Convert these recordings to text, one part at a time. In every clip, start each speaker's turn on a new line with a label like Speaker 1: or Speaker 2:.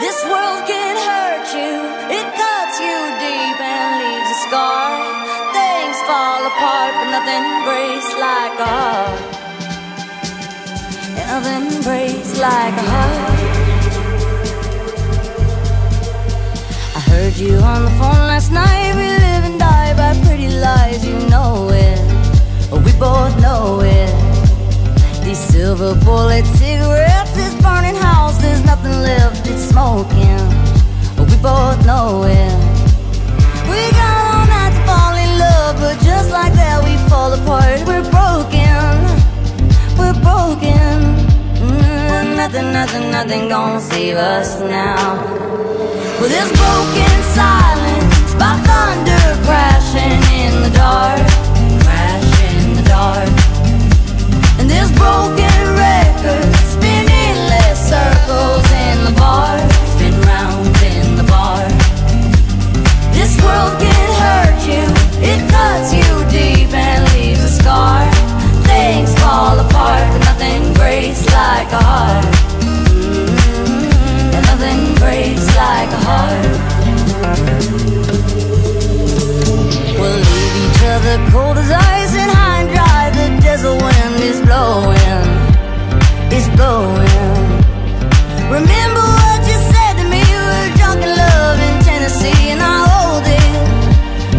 Speaker 1: This world can hurt you, it cuts you deep and leaves a scar. Things fall apart, but nothing breaks like a heart. Nothing breaks like a heart. I heard you on the phone last night. We live and die by pretty lies, you know it. We both know it. These silver bullet cigarettes, is burning there's nothing left, it's smoking. We both know it. We got all night to fall in love, but just like that we fall apart. We're broken, we're broken. Mm, nothing, nothing, nothing gonna save us now. Well, this broken silence by thunder crashing in the dark, like a heart. And nothing breaks like a heart. We'll leave each other cold as ice and high and dry. The desert wind is blowing, it's blowing. Remember what you said to me? We were drunk in love in Tennessee, and I hold it.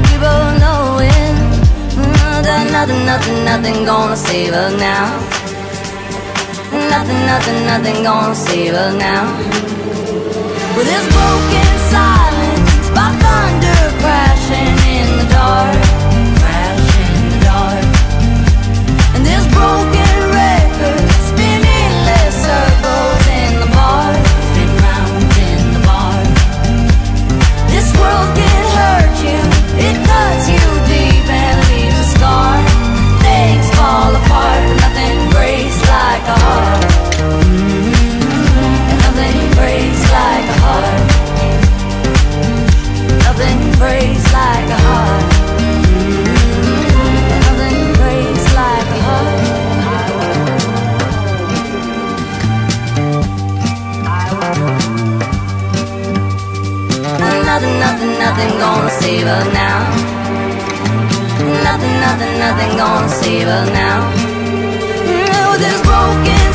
Speaker 1: We both know it. Mm, nothing, nothing, nothing gonna save us now. Nothing, nothing, nothing gonna save us now. With this broken silence, Nothing, nothing, gonna save us now. Nothing, nothing, nothing gonna save us now. With this broken.